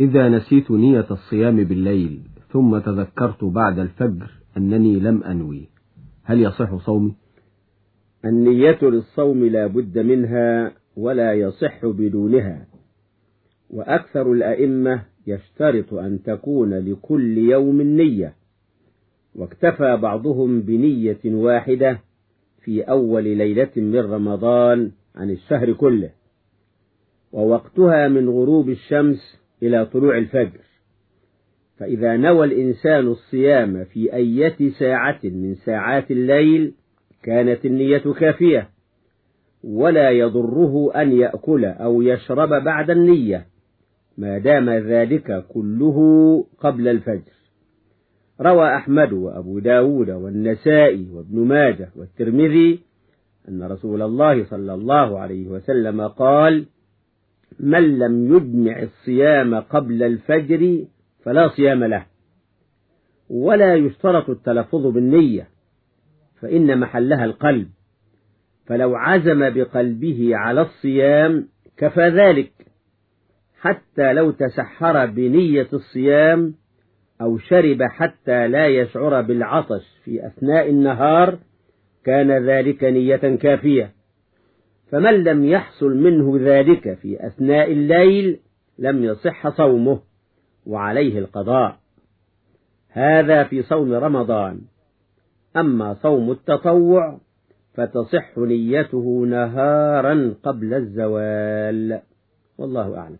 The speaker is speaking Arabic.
إذا نسيت نية الصيام بالليل ثم تذكرت بعد الفجر أنني لم أنوي هل يصح صومي؟ النية للصوم لا بد منها ولا يصح بدونها وأكثر الأئمة يشترط أن تكون لكل يوم نية واكتفى بعضهم بنية واحدة في أول ليلة من رمضان عن الشهر كله ووقتها من غروب الشمس إلى طلوع الفجر. فإذا نوى الإنسان الصيام في أية ساعة من ساعات الليل كانت النية كافية ولا يضره أن يأكل أو يشرب بعد النية ما دام ذلك كله قبل الفجر. روى أحمد وأبو داود والنسائي وابن ماجه والترمذي أن رسول الله صلى الله عليه وسلم قال من لم يجمع الصيام قبل الفجر فلا صيام له ولا يشترط التلفظ بالنية فإن محلها القلب فلو عزم بقلبه على الصيام كفى ذلك حتى لو تسحر بنية الصيام أو شرب حتى لا يشعر بالعطش في أثناء النهار كان ذلك نية كافية. فمن لم يحصل منه ذلك في أثناء الليل لم يصح صومه وعليه القضاء. هذا في صوم رمضان. أما صوم التطوع فتصح نيته نهارا قبل الزوال. والله أعلم.